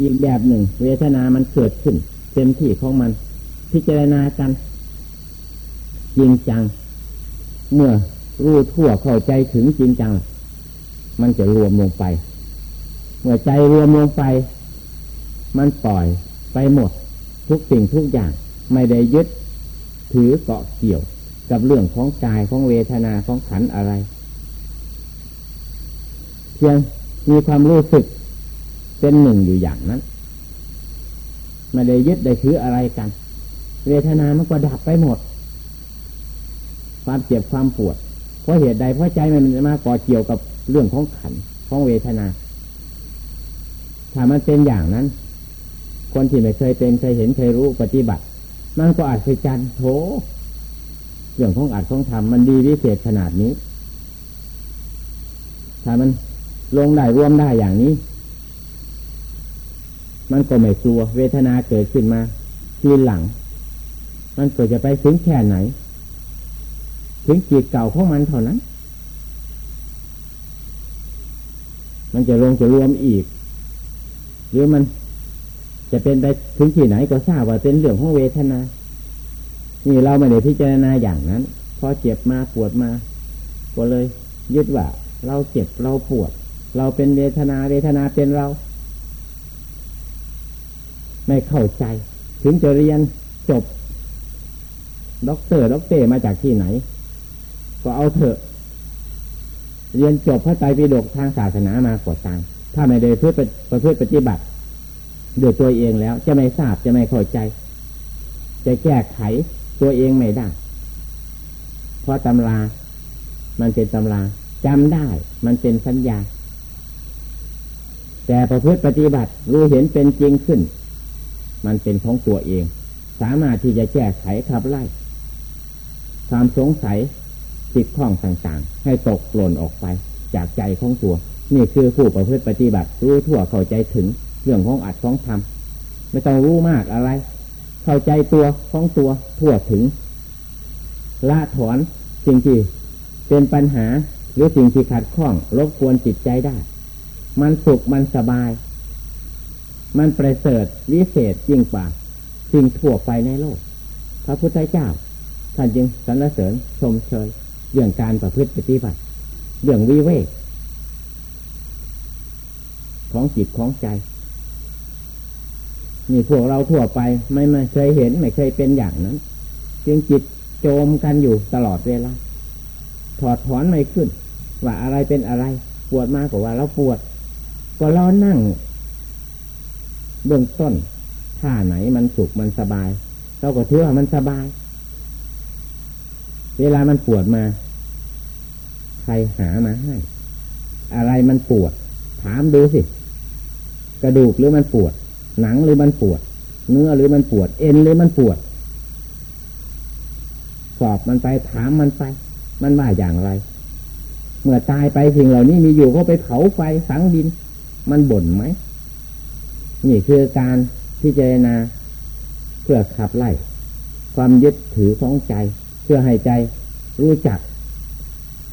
อีกแบบหนึ่ง เวทนามันเกิดขึ้นเต็มที่ของมัน พิจารณากันจริงจัง เมื่อรู้ทั่วเข้าใจถึงจริงจัง มันจะรวมลงไป เมื่อใจรวมลงไป มันปล่อยไปหมด ทุกสิ่งทุกอย่างไม่ได้ยึด ถือเกาะเกี่ยวกับเรื่องของกายของเวทนาของขันอะไร เพียงมีความรู้สึก เป็นหนึ่งอยู่อย่างนั้นไม่ได้ยึดได้ถืออะไรกัน เวทนามันก็ดับไปหมด ความเจ็บความปวด เพราะเหตุใดเพราะใจมันมาก่อเกี่ยวกับเรื่องของขันของเวทนา ถ้ามันเป็นอย่างนั้น คนที่ไม่เคยเป็นเคยเห็นเคยรู้ปฏิบัติ มันก็อาจจะจันโถเรื่องของอัดของทำมันดีวิเศษขนาดนี้ ถ้ามันลงได้รวมได้อย่างนี้ มันก็ไม่กลัว เวทนาเกิดขึ้นมา ทีหลัง มันก็จะไปถึงแค่ไหน ถึงจิตเก่าของมันเท่านั้น มันจะลงจะรวมอีก หรือมันจะเป็นไปถึงที่ไหนก็ทราบว่าเป็นเรื่องของเวทนา นี่เราไม่ได้พิจารณาอย่างนั้น พอเจ็บมาปวดมา ก็เลยยึดว่า เราเจ็บเราปวด เราเป็นเวทนาเวทนาเป็นเรา ไม่เข้าใจ ถึงจะเรียนจบด็อกเตอร์ด็อกเตอร์มาจากที่ไหน ก็เอาเถอะ เรียนจบพระไตรปิฎกทางศาสนามาก็ตามถ้าไม่ได้เพื่อประพฤติปฏิบัติด้วยตัวเองแล้ว จะไม่ทราบจะไม่เข้าใจ จะแก้ไขตัวเองไม่ได้ เพราะตำรา มันเป็นตำราจำได้ มันเป็นสัญญา แต่ประพฤติปฏิบัติรู้เห็นเป็นจริงขึ้น มันเป็นของตัวเอง สามารถที่จะแก้ไขขับไล่ ความสงสัยติดข้องต่างๆ ให้ตกหล่นออกไป จากใจของตัว นี่คือผู้ประพฤติปฏิบัติรู้ทั่วเข้าใจถึงเรื่องของอัดของทำไม่ต้องรู้มากอะไร เข้าใจตัวของตัวทั่วถึง ละถอนสิ่งที่เป็นปัญหาหรือสิ่งที่ขัดข้องรบกวนจิตใจได้ มันสุขมันสบาย มันประเสริฐวิเศษยิ่งกว่าสิ่งทั่วไปในโลก พระพุทธเจ้า ท่านจึงสรรเสริญชมเชยเรื่องการประพฤติปฏิบัติ เรื่องวิเวกของจิตของใจ นี่พวกเราทั่วไปไม่ไม่เคยเห็นไม่เคยเป็นอย่างนั้น จึงจิตโจมกันอยู่ตลอดเวลาถอดถอนไม่ขึ้น ว่าอะไรเป็นอะไร ปวดมากกว่าเราปวด ก็เรานั่ง เบื้องต้นท่าไหนมันสุขมันสบาย เราก็ถือว่ามันสบาย เวลามันปวดมา ใครหามาให้ อะไรมันปวด ถามดูสิ กระดูกหรือมันปวด หนังหรือมันปวด เนื้อหรือมันปวด เอ็นหรือมันปวด สอบมันไปถามมันไป มันว่าอย่างไร เมื่อตายไปสิ่งเหล่านี้มีอยู่ก็ไปเผาไฟสังดิน มันบ่นไหม นี่คือการพิจารณาเพื่อขับไล่ ความยึดถือของใจ เพื่อให้ใจรู้จัก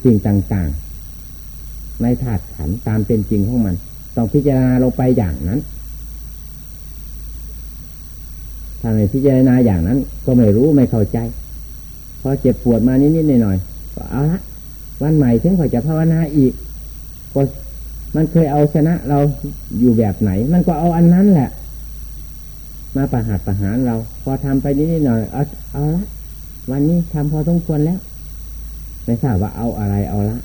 สิ่งต่างๆ ในธาตุขันตามเป็นจริงของมัน ต้องพิจารณาลงไปอย่างนั้นถ้าไม่พิจารณาอย่างนั้น ก็ไม่รู้ไม่เข้าใจพอเจ็บปวดมานิดๆหน่อยๆก็เอาละวันใหม่ถึงขอจะภาวนาอีกก็ มันเคยเอาชนะเราอยู่แบบไหน มันก็เอาอันนั้นแหละ มาประหารประหารเรา พอทำไปนิดหน่อยเอาเอาละ วันนี้ทำพอต้องควรแล้วไม่ทราบว่าเอาอะไรเอาละ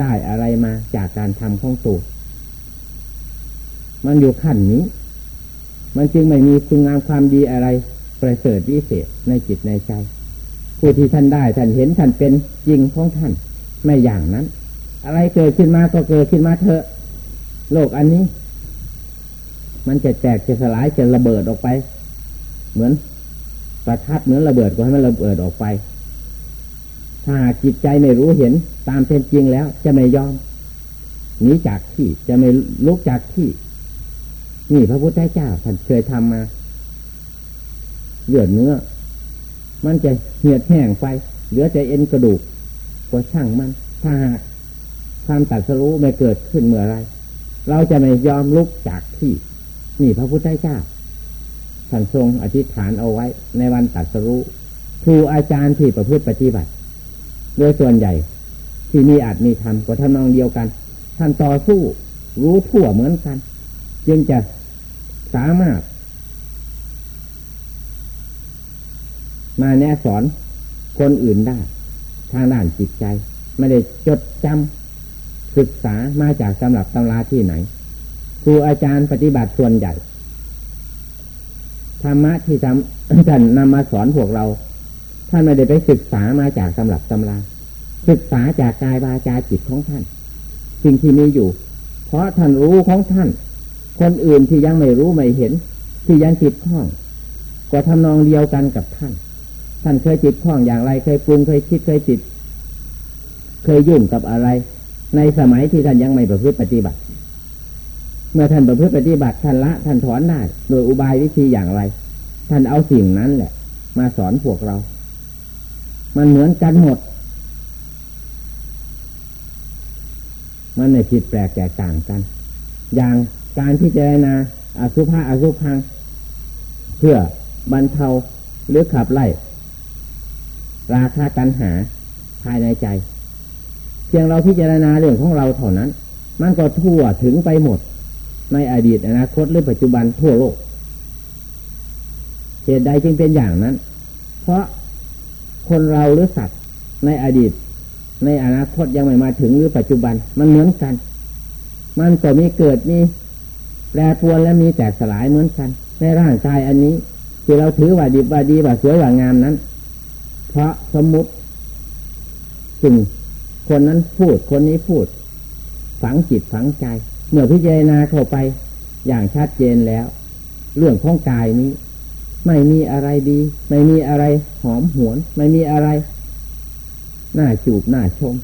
ได้อะไรมาจากการทำของตัวมันอยู่ขั้นนี้ มันจึงไม่มีคุณงามความดีอะไร ประเสริฐวิเศษในจิตในใจผู้ที่ท่านได้ท่านเห็นท่านเป็นจริงของท่าน ไม่อย่างนั้น อะไรเกิดขึ้นมาก็เกิดขึ้นมาเถอะ โลกอันนี้ มันจะแตกจะสลายจะระเบิดออกไป เหมือนประทัดเหมือนระเบิดก็ให้มันระเบิดออกไป ถ้าจิตใจไม่รู้เห็นตามเป็นจริงแล้ว จะไม่ยอมหนีจากที่จะไม่ลุกจากที่ นี่พระพุทธเจ้าท่านเคยทำมาเลือดเนื้อ มันจะเหี่ยแห้งไปเหลือแต่เอ็นกระดูกก็ช่างมัน ถ้าความตัดสู้ไม่เกิดขึ้นเมื่อไร เราจะไม่ยอมลุกจากที่ นี่พระพุทธเจ้าท่านทรงอธิษฐานเอาไว้ ในวันตัดสรู้ครูอาจารย์ที่ประพฤติปฏิบัติ โดยส่วนใหญ่ ที่มีอาจมีธรรมก็ทำนองเดียวกัน ท่านต่อสู้รู้ทั่วเหมือนกัน จึงจะสามารถ มาแนะสอนคนอื่นได้ ทางด้านจิตใจ ไม่ได้จดจำ ศึกษามาจากตำหรับตำราที่ไหนครูอาจารย์ปฏิบัติส่วนใหญ่ธรรมะที่ท่านนำมาสอนพวกเราท่านไม่ได้ไปศึกษามาจากตำรับตำรา ศึกษาจากกายวาจาจิตของท่าน สิ่งที่มีอยู่ เพราะท่านรู้ของท่าน คนอื่นที่ยังไม่รู้ไม่เห็น ที่ยังจิตข้อง ก็ทำนองเดียวกันกับท่าน ท่านเคยจิตข้องอย่างไร เคยปรุงเคยคิดเคยจิต เคยยุ่งกับอะไร ในสมัยที่ท่านยังไม่ประพฤติปฏิบัติ เมื่อท่านประพฤติปฏิบัติท่านละท่านถอนได้ โดยอุบายวิธีอย่างไร ท่านเอาสิ่งนั้นแหละ มาสอนพวกเรา มันเหมือนกันหมด มันไม่ผิดแปลกแตกต่างกัน อย่างการที่จะนาอสุภะอสุพัง เพื่อบรรเทาหรือขับไล่ ราคากันหาภายในใจ เพียงเราพิจารณาเรื่องของเราเท่านั้น มันก็ทั่วถึงไปหมด ในอดีตอนาคตหรือปัจจุบันทั่วโลกเหตุใดจึงเป็นอย่างนั้น เพราะคนเราหรือสัตว์ในอดีต ในอนาคตยังไม่มาถึงหรือปัจจุบันมันเหมือนกัน มันก็มีเกิดมีแปรปรวนและมีแตกสลายเหมือนกัน ในร่างกายอันนี้ ที่เราถือว่าดีว่าดีว่าสวยว่างามนั้น เพราะสมมุติสิ่ง คนนั้นพูดคนนี้พูด ฝังจิตฝังใจ เมื่อพิจารณาเข้าไปอย่างชัดเจนแล้ว เรื่องของกายนี้ ไม่มีอะไรดี ไม่มีอะไรหอมหวน ไม่มีอะไรน่าจูบน่าชม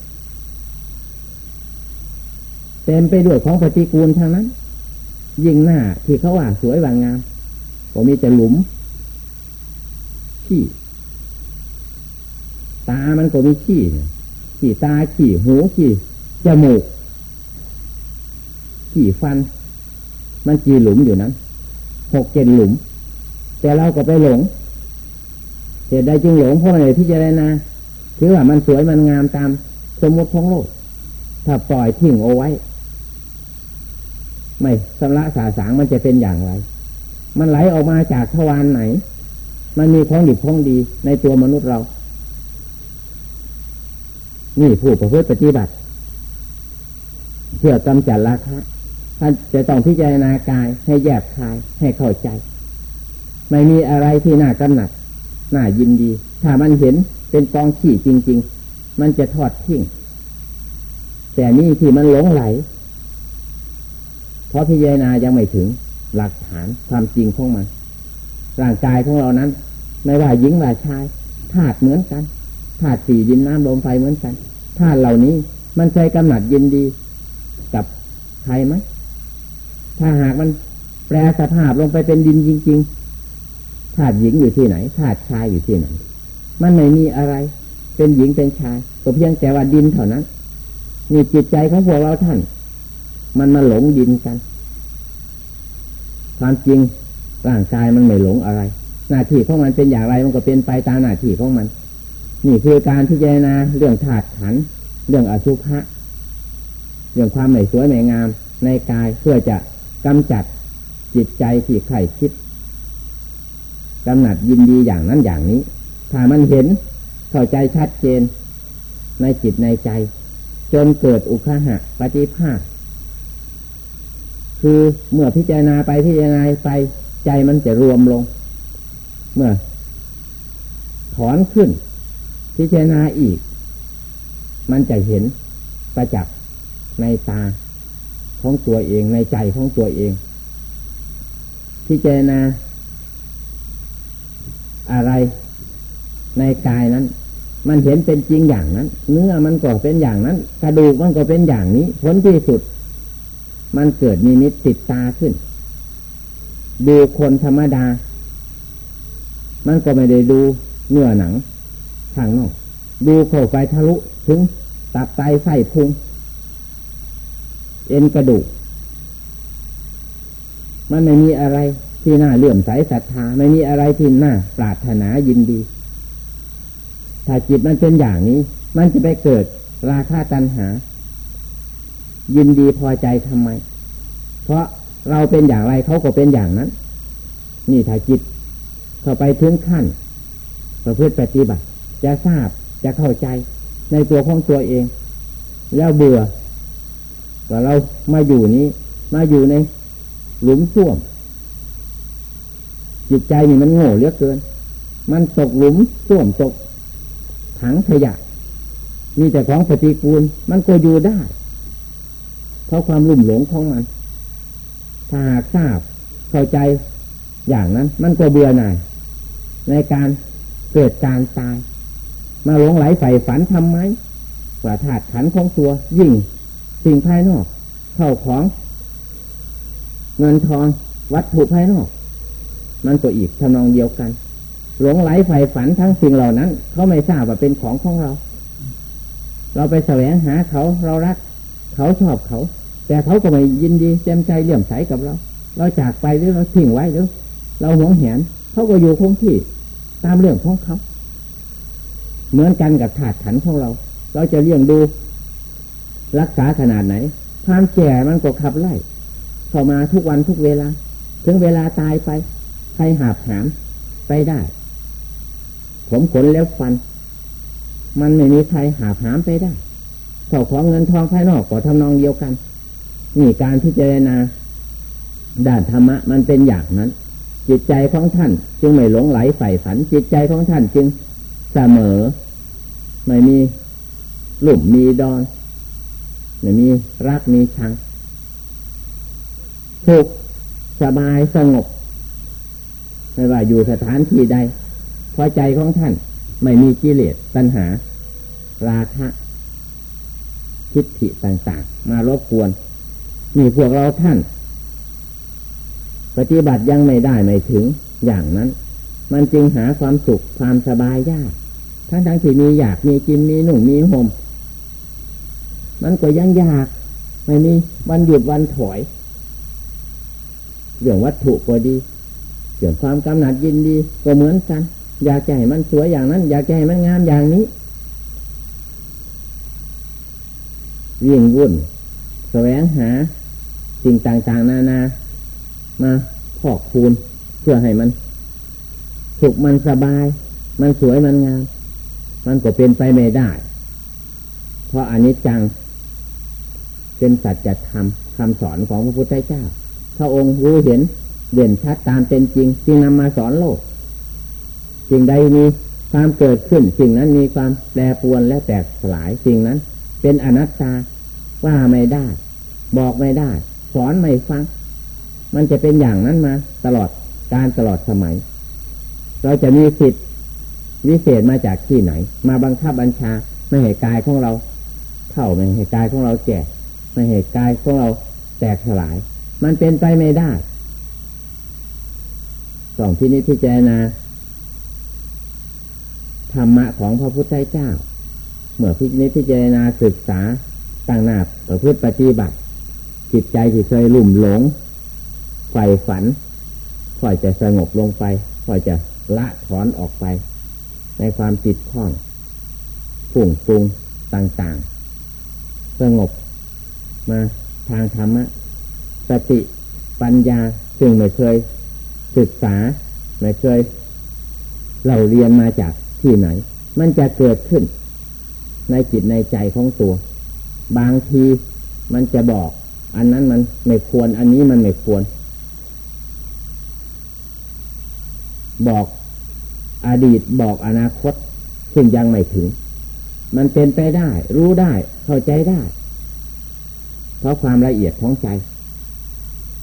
เต็มไปด้วยของปฏิกูลทางนั้น ยิ่งหน้าที่เขาว่าสวยว่างามก็มีแต่หลุมขี้ตามันก็มีขี้ ขี้ตาขี้หูขี้จมูกขี่ฟัน มันจีหลุมอยู่นั้นหกเจ็ดหลุม แต่เราก็ไปหลงเหตุใดจึงหลงเพราะอะไรพิจารณาถือว่ามันสวยมันงามตามสมมติของโลก ถ้าปล่อยทิ้งเอาไว้ ไม่สำละสาสางมันจะเป็นอย่างไร มันไหลออกมาจากทวารไหน มันมีของดีของดีในตัวมนุษย์เรา นี่ผู้ประพฤติปฏิบัติเพื่อกำจัดราคะท่านจะต้องพิจารณากายให้แยกคายให้เข้าใจ ไม่มีอะไรที่น่ากำหนัดน่ายินดี ถ้ามันเห็นเป็นกองขี้จริง ๆ มันจะทอดทิ้งแต่นี่ที่มันหลงไหล เพราะพิจารณายังไม่ถึงหลักฐานความจริงของมัน ร่างกายของเรานั้น ไม่ว่าหญิงว่าชายธาตุเหมือนกัน ธาตุสี่ดินน้ำลมไฟเหมือนกันธาตุเหล่านี้มันใจกำหนัดยินดีกับใครไหมถ้าหากมันแปลสภาพลงไปเป็นดินจริงๆธาตุหญิงอยู่ที่ไหนธาตุชายอยู่ที่ไหน มันไม่มีอะไร เป็นหญิงเป็นชายก็เพียงแต่ว่าดินเท่านั้นนี่จิตใจของพวกเราท่าน มันมาหลงดินกัน ความจริงร่างกายมันไม่หลงอะไร หน้าที่ของมันเป็นอย่างไรมันก็เป็นไปตามหน้าที่ของมัน นี่คือการพิจารณาเรื่องธาตุขันเรื่องอสุภะเรื่องความไม่สวยไม่งาม ในกายเพื่อจะกำจัดจิตใจที่ใครคิดกำหนัดยินดีอย่างนั้นอย่างนี้ ถ้ามันเห็นเข้าใจชัดเจน ในจิตในใจ จนเกิดอุคหะปฏิภาคคือเมื่อพิจารณาไปพิจารณาไปใจมันจะรวมลง เมื่อ ถอนขึ้น พิจารณาอีก มันจะเห็นประจักษ์ในตาของตัวเองในใจของตัวเอง พิจารณาอะไรในกายนั้น มันเห็นเป็นจริงอย่างนั้น เนื้อมันก็เป็นอย่างนั้น กระดูกมันก็เป็นอย่างนี้ ผลที่สุด มันเกิดมีนิดติดตาขึ้น ดูคนธรรมดา มันก็ไม่ได้ดูเนื้อหนัง ทางนอกดูเข้าไปทะลุถึงตับไตไส้พุงเอ็นกระดูก มันไม่มีอะไรที่น่าเลื่อมใสศรัทธาไม่มีอะไรที่น่าปรารถนายินดี ถ้าจิตมันเป็นอย่างนี้ มันจะไปเกิดราคาตัณหา ยินดีพอใจทำไม เพราะเราเป็นอย่างไรเขาก็เป็นอย่างนั้น นี่ถ้าจิตเข้าไปถึงขั้นประพฤติปฏิบัติ จะทราบจะเข้าใจในตัวของตัวเอง แล้วเบื่อว่าเรามาอยู่นี้ มาอยู่ในหลุมส้วม จิตใจนี่มันโง่เหลือเกิน มันตกหลุมส้วมตก ถังขยะ มีแต่ของปฏิกูล มันก็อยู่ได้ เพราะความลุ่มหลงของมัน ถ้าหากทราบเข้าใจอย่างนั้น มันก็เบื่อหน่ายในการเกิดการตาย มาหลงไหลใฝ่ฝันทำไมว่าธาตุขันของตัว ยิ่งสิ่งภายนอกเข้าของ เงินทองวัตถุภายนอก มันก็อีกทำนองเดียวกัน หลงไหลใฝ่ฝันทั้งสิ่งเหล่านั้น เขาไม่ทราบว่าเป็นของของเรา เราไปแสวงหาเขาเรารัก เขาชอบเขา แต่เขาก็ไม่ยินดีเต็มใจเลื่อมใสกับเรา เราจากไปหรือเราทิ้งไว้หรือเราหวงแหนเขาก็อยู่คงที่ตามเรื่องของเขา เหมือนกันกับถาดขันของเรา เราจะเลี้ยงดู รักษาขนาดไหน ความแก่มันก็ขับไล่เข้ามาทุกวันทุกเวลา ถึงเวลาตายไป ใครหาบหามไปได้ ผมขนแล้วฟัน มันไม่มีใครหาบหามไปได้เข่าของเงินทองภายนอกก็ทำนองเดียวกันนี่การพิจารณาด้านธรรมะมันเป็นอย่างนั้น จิตใจของท่านจึงไม่หลงไหลใฝ่ฝัน จิตใจของท่านจึงเสมอ ไม่มีหลุมมีดอนไม่มีรักมีชังสุขสบายสงบไม่ว่าอยู่สถานที่ใดพอใจของท่านไม่มีกิเลสตัณหา ราคะคิดถิต่างๆ มารบกวนนี่พวกเราท่าน ปฏิบัติยังไม่ได้ไม่ถึงอย่างนั้น มันจึงหาความสุขความสบายยาก ทั้งทั้งที่มีอยากมีกินมีหนุ่มมีห่มมันก็ยังอยากไม่มีวันหยุดวันถอยเรื่องวัตถุก็ดีเรื่องความกำหนัดยินดีก็เหมือนกัน อยากจะให้มันสวยอย่างนั้น อยากจะให้มันงามอย่างนี้ยิ่งวุ่นแสวงหาสิ่งต่างๆ นานา มาพอกคูณเพื่อให้มันสุขมันสบาย มันสวยมันงาม มันก็เป็นไปไม่ได้ เพราะอันนี้จังเป็นสัจธรรมคำสอนของพระพุทธเจ้า พระองค์รู้เห็นเด่นชัดตามเป็นจริงจึงนำมาสอนโลกสิ่งใดมีความเกิดขึ้นสิ่งนั้นมีความแปรปรวนและแตกสลายสิ่งนั้น เป็นอนัตตาว่าไม่ได้ บอกไม่ได้ สอนไม่ฟัง มันจะเป็นอย่างนั้นมา ตลอดการตลอดสมัย เราจะมีสิทธิ์ วิเศษมาจากที่ไหน มาบังคับบัญชา ไม่ให้กายของเรา เท่าไม่ให้กายของเราแก่ไม่เหตุกายของเราแตกสลาย มันเป็นไปไม่ได้สองที่นี้พิจารณาธรรมะของพระพุทธเจ้า เมื่อพิจิตพิจารณาศึกษาตั้งหน้าประพฤติปฏิบัติ จิตใจที่เคยลุ่มหลงไฟฝันค่อยจะสงบลงไปค่อยจะละถอนออกไป ในความจิตข้องฝุ่งปรุงต่างๆ สงบมาทางธรรมะ สติปัญญาซึ่งไม่เคยศึกษา ไม่เคยเราเรียนมาจากที่ไหน มันจะเกิดขึ้น ในจิตในใจของตัว บางทีมันจะบอก อันนั้นมันไม่ควร อันนี้มันไม่ควร บอก อดีตบอกอนาคต ซึ่งยังไม่ถึง มันเป็นไปได้ รู้ได้ เข้าใจได้ เพราะความละเอียดของใจ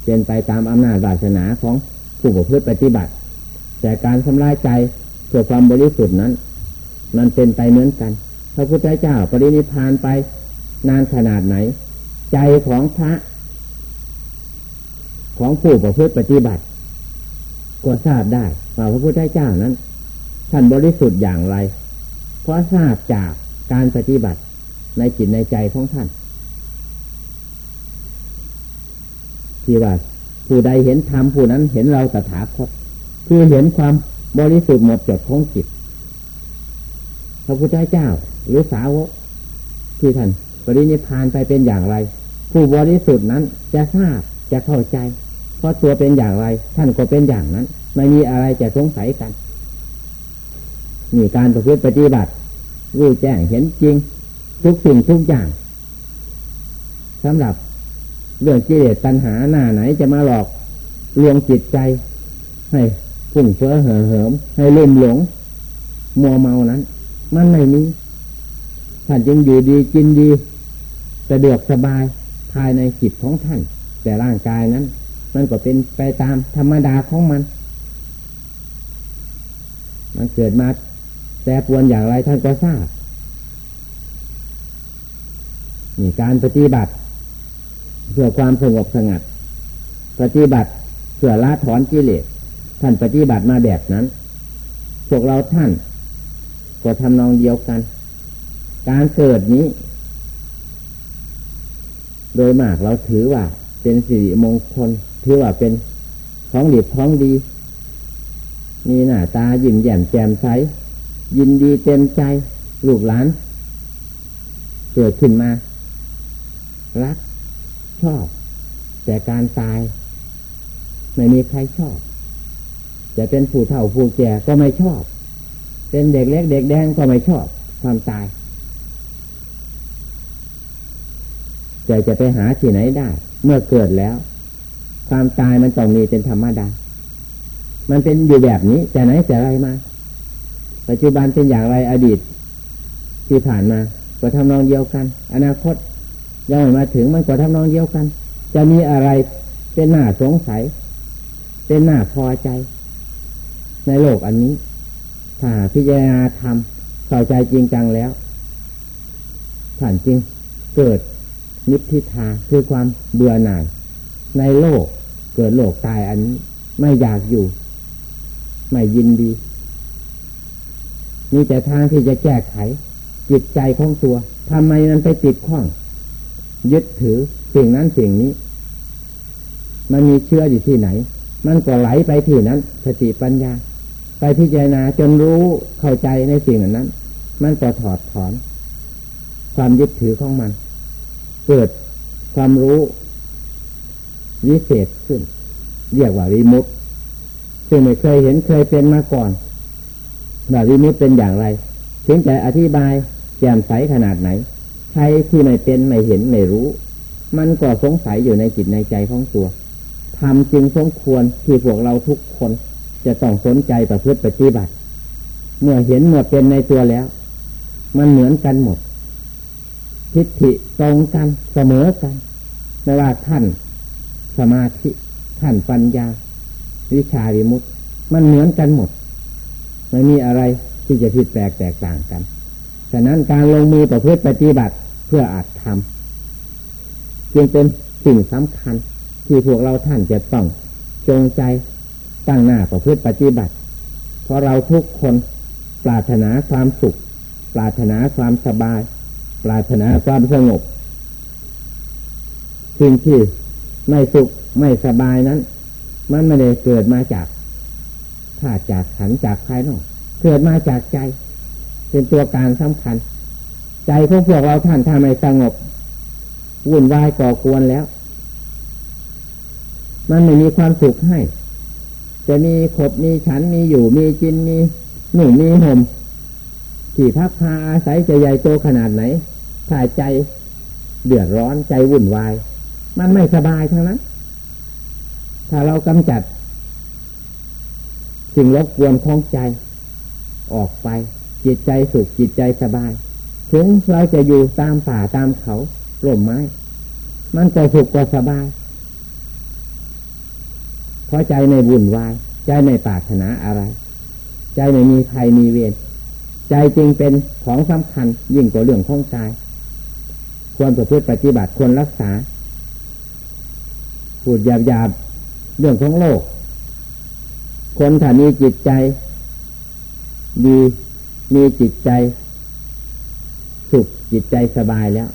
เป็นไปตามอำนาจวาสนาของผู้ประพฤติปฏิบัติ แต่การทำลายใจเพื่อความบริสุทธิ์นั้น มันเป็นไปเหมือนกันพระพุทธเจ้าปรินิพานไปนานขนาดไหน ใจของพระ ของผู้ประพฤติปฏิบัติ ก็ทราบได้ว่าพระพุทธเจ้านั้น ท่านบริสุทธิ์อย่างไร เพราะทราบจากการปฏิบัติในจิตในใจของท่าน ที่ว่าผู้ใดเห็นธรรมผู้นั้นเห็นเราตถาคตคือเห็นความบริสุทธิ์หมดจดของจิต พระพุทธเจ้าหรือสาวกที่ท่านปรินิพานไปเป็นอย่างไร ผู้บริสุทธิ์นั้นจะทราบจะเข้าใจ เพราะตัวเป็นอย่างไร ท่านก็เป็นอย่างนั้น ไม่มีอะไรจะสงสัยกัน นี่การประพฤติปฏิบัติรู้แจ้งเห็นจริง ทุกสิ่งทุกอย่างสำหรับเรื่องกิเลสตัณหาหน้าไหนจะมาหลอกลวงจิตใจ ให้พุ่งเฟ้อเห่อเหิม ให้ลืมหลง มัวเมานั้น มันไม่มีท่านจึงอยู่ดีกินดีสะดวกสบายภายในจิตของท่าน แต่ร่างกายนั้น มันก็เป็นไปตามธรรมดาของมัน มันเกิดมา แต่ปวนอย่างไรท่านก็ทราบนี่การปฏิบัติ เพื่อความสงบสงัด ปฏิบัติเพื่อละถอนกิเลสท่านปฏิบัติมาแบบนั้น พวกเราท่านก็ทำนองเดียวกัน การเกิดนี้ โดยมากเราถือว่า เป็นสิริมงคล ถือว่าเป็นของดีของดี มีหน้าตายิ้มแย้มแจ่มใส ยินดีเต็มใจลูกหลานเกิดขึ้นมา รัก ชอบ แต่การตาย ไม่มีใครชอบ จะเป็นผู้เฒ่าผู้แก่ก็ไม่ชอบ เป็นเด็กเล็กเด็กแดงก็ไม่ชอบ ความตายจะจะไปหาที่ไหนได้ เมื่อเกิดแล้ว ความตายมันต้องมีเป็นธรรมดา มันเป็นอยู่แบบนี้แต่ไหนแต่ไรมา ปัจจุบันเป็นอย่างไรอดีต ที่ผ่านมา ก็ทำนองเดียวกัน อนาคตยังไม่มาถึงมันก็ทำนองเดียวกัน จะมีอะไรเป็นหน้าสงสัย เป็นหน้าพอใจ ในโลกอันนี้ ถ้าพิจารณาทำเข้าใจจริงจังแล้วผ่านจริงเกิดนิพพิทาคือความเบื่อหน่าย ในโลกเกิดโลกตายอันนี้ไม่อยากอยู่ ไม่ยินดี มีแต่ทางที่จะแก้ไข จิตใจของตัวทำไมมันไปติดข้อง ยึดถือสิ่งนั้นสิ่งนี้ มันมีเชื่ออยู่ที่ไหน มันก็ไหลไปที่นั้นสติปัญญา ไปพิจารณาจนรู้เข้าใจในสิ่งนั้น มันก็ถอดถอน ความยึดถือของมัน เกิดความรู้วิเศษขึ้น เรียกว่าวิมุตซึ่งไม่เคยเห็นเคยเป็นมาก่อน ว่าวิมุตเป็นอย่างไร ถึงจะอธิบายแจ่มใสขนาดไหน ใครที่ไม่เป็นไม่เห็นไม่รู้ มันก็สงสัยอยู่ในจิตในใจของตัวทำจึงสมควรที่พวกเราทุกคนจะต้องสนใจประพฤติปฏิบัติ เมื่อเห็นเมื่อเป็นในตัวแล้ว มันเหมือนกันหมด ทิฏฐิตรงกันเสมอกันไม่ว่าท่านสมาธิท่านปัญญา วิชาวิมุตมันเหมือนกันหมด ไม่มีอะไรที่จะผิดแปลกแตกต่างกันฉะนั้นการลงมือประพฤติปฏิบัติเพื่ออาจทำจึงเป็นสิ่งสำคัญที่พวกเราท่านจะต้องจงใจตั้งหน้าประพฤติปฏิบัติ เพราะเราทุกคนปรารถนาความสุข ปรารถนาความสบาย ปรารถนาความสงบสิ่งที่ไม่สุขไม่สบายนั้น มันไม่ได้เกิดมาจาก ธาตุจากขันจากภายนอกเกิดมาจากใจ เป็นตัวการสำคัญ ใจของพวกเราท่านทำไม่สงบวุ่นวายก่อกวนแล้ว มันไม่มีความสุขให้ จะมีขบมีฉันมีอยู่มีกินมีหนุ่มมีห่มที่พักพาอาศัยจะใหญ่โตขนาดไหนถ้าใจเดือดร้อนใจวุ่นวาย มันไม่สบายทั้งนั้น ถ้าเรากำจัด สิ่งรบกวนของใจ ออกไป จิตใจสุขจิตใจสบาย ถึงเราจะอยู่ตามป่าตามเขาร่มไม้ มันก็สุขก็สบาย เพราะใจในวุ่นวาย ใจในปรารถนาอะไร ใจไม่มีใครมีเวรใจจริงเป็นของสำคัญยิ่งกว่าเรื่องของกาย ควรประพฤติปฏิบัติควรรักษาพูดหยาบๆเรื่องของโลก คนถ้ามีจิตใจ ดีมีจิตใจ สุขจิตใจสบายแล้ว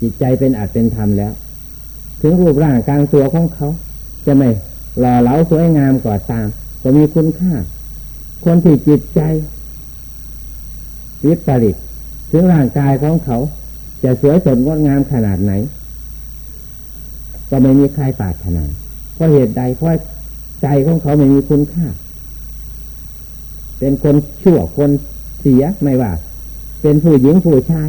จิตใจเป็นอัตเป็นธรรมแล้ว ถึงรูปร่างกลางตัวของเขา จะไม่หล่อเหลาสวยงามก่อตาม ก็มีคุณค่า คนที่จิตใจวิปริตถึงร่างกายของเขา จะสวยสดงดงามขนาดไหน ก็ไม่มีใครปาถนาเพราะเหตุใดเพราะ ใจของเขาไม่มีคุณค่า เป็นคนชั่วคนเสียไม่ว่า เป็นผู้หญิงผู้ชาย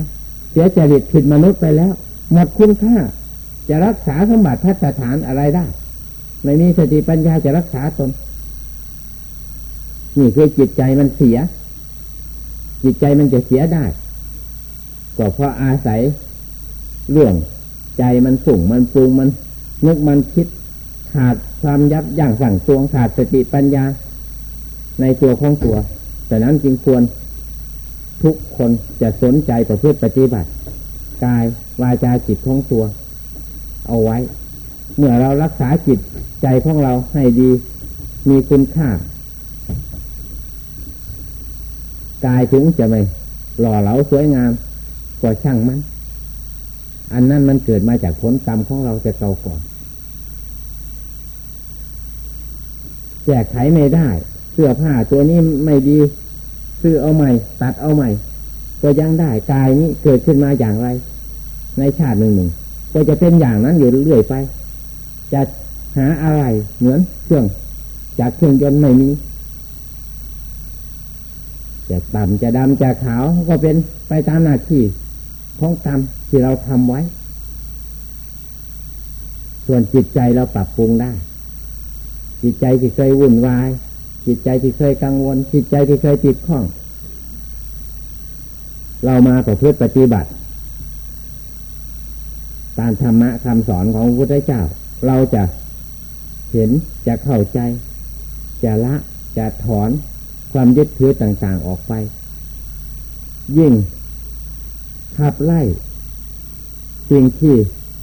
เสียจริตผิดมนุษย์ไปแล้ว หมดคุณค่า จะรักษาสมบัติพัฒฐานอะไรได้ ไม่มีสติปัญญาจะรักษาตน นี่คือจิตใจมันเสีย จิตใจมันจะเสียได้ ก็เพราะอาศัยเรื่องใจมันสุ่งมันปรุงมันนึกมันคิด ขาดความยับยั้งสั่งตวงขาดสติปัญญา ในตัวของตัว แต่นั้นจึงควรทุกคนจะสนใจต่อเพื่อปฏิบัติ กายวาจาจิตของตัว เอาไว้ เมื่อเรารักษาจิตใจของเราให้ดีมีคุณค่ากายถึงจะไม่หล่อเหลาสวยงามก็ช่างมัน อันนั้นมันเกิดมาจากผลกรรมของเราจะเก่าก่อน แก้ไขไม่ได้ เสื้อผ้าตัวนี้ไม่ดี ซื้อเอาใหม่ ตัดเอาใหม่ ก็ยังได้กายนี้เกิดขึ้นมาอย่างไร ในชาติหนึ่งหนึ่งก็จะเป็นอย่างนั้นอยู่เรื่อยไป จะหาอะไรเหมือนเครื่อง จากเครื่องยนต์ไม่มีจะต่ำจะดำจะขาวก็เป็นไปตามหน้าที่ของกรรมที่เราทำไว้ ส่วนจิตใจเราปรับปรุงได้ จิตใจที่เคยวุ่นวาย จิตใจที่เคยกังวล จิตใจที่เคยติดข้อง เรามาต่อเพื่อปฏิบัติ ตามธรรมะคำสอนของพระพุทธเจ้า เราจะเห็นจะเข้าใจ จะละจะถอนความยึดถือต่าง ๆออกไป ยิ่งขับไล่สิ่งที่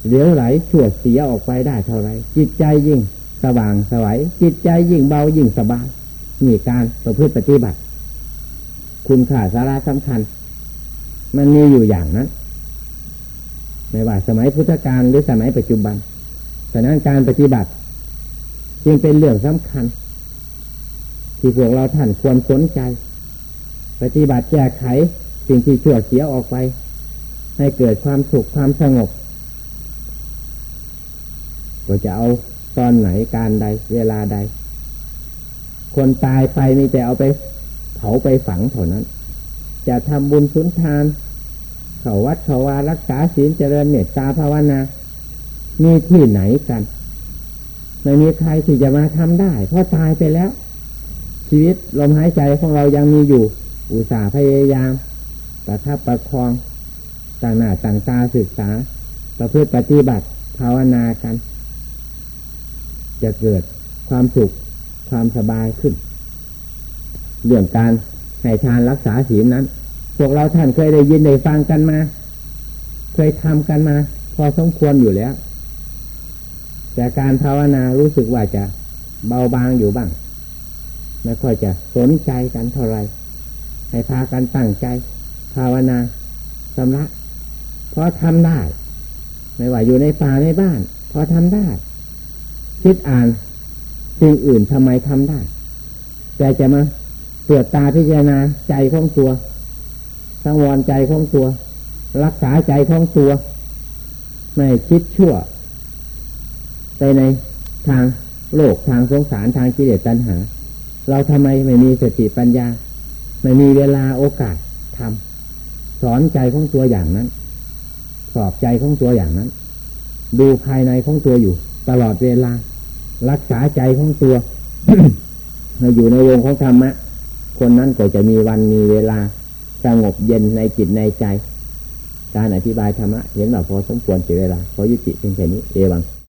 เหลวไหลชั่วเสียออกไปได้เท่าไรจิตใจยิ่ง สว่างสวัยจิตใจยิ่งเบายิ่งสบายนี่การประพฤติปฏิบัติ คุณค่าสาระสำคัญ มันมีอยู่อย่างนั้นไม่ว่าสมัยพุทธกาลหรือสมัยปัจจุบันฉะนั้นการปฏิบัติ จึงเป็นเรื่องสำคัญ ที่พวกเราท่านควรสนใจ ปฏิบัติแก้ไขสิ่งที่ชั่วเสียออกไป ให้เกิดความสุขความสงบก็จะเอา ตอนไหนการใด เวลาใด คนตายไปมีแต่เอาไป เผาไปฝังเท่านั้น จะทำบุญสุนทาน เขาวัดเขาวารักษาศีลเจริญเมตตาภาวนา มีที่ไหนกัน ไม่มีใครที่จะมาทำได้ เพราะตายไปแล้ว ชีวิตลมหายใจของเรายังมีอยู่ อุตส่าห์พยายามประทับประคองต่างหน้าต่างตาศึกษาประพฤติปฏิบัติภาวนากัน จะเกิดความสุขความสบายขึ้น เรื่องการให้ทานรักษาศีลนั้น พวกเราท่านเคยได้ยินได้ฟังกันมา เคยทำกันมา พอสมควรอยู่แล้ว แต่การภาวนารู้สึกว่าจะเบาบางอยู่บ้าง ไม่ค่อยจะสนใจกันเท่าไรให้พากันตั้งใจ ภาวนาสำระเพราะทำได้ ไม่ว่าอยู่ในป่าในบ้าน พอทำได้ คิดอ่านสิ่งอื่นทำไมทำได้ แต่จะมาเสือตาพิจารณาใจของตัวสังวรใจของตัว รักษาใจของตัวไม่คิดชั่ว ไปในทางโลกทางสงสารทางกิเลสตัณหา เราทำไมไม่มีสติปัญญา ไม่มีเวลาโอกาสทำสอนใจของตัวอย่างนั้น สอบใจของตัวอย่างนั้น ดูภายในของตัวอยู่ ตลอดเวลา รักษาใจของตัวอยู่ในวงของธรรมะ คนนั้นก็จะมีวันมีเวลาสงบเย็นในจิตในใจ การอธิบายธรรมะเห็นว่าพอสมควรเสียเวลาพอยุติเพียงแค่นี้เอวัง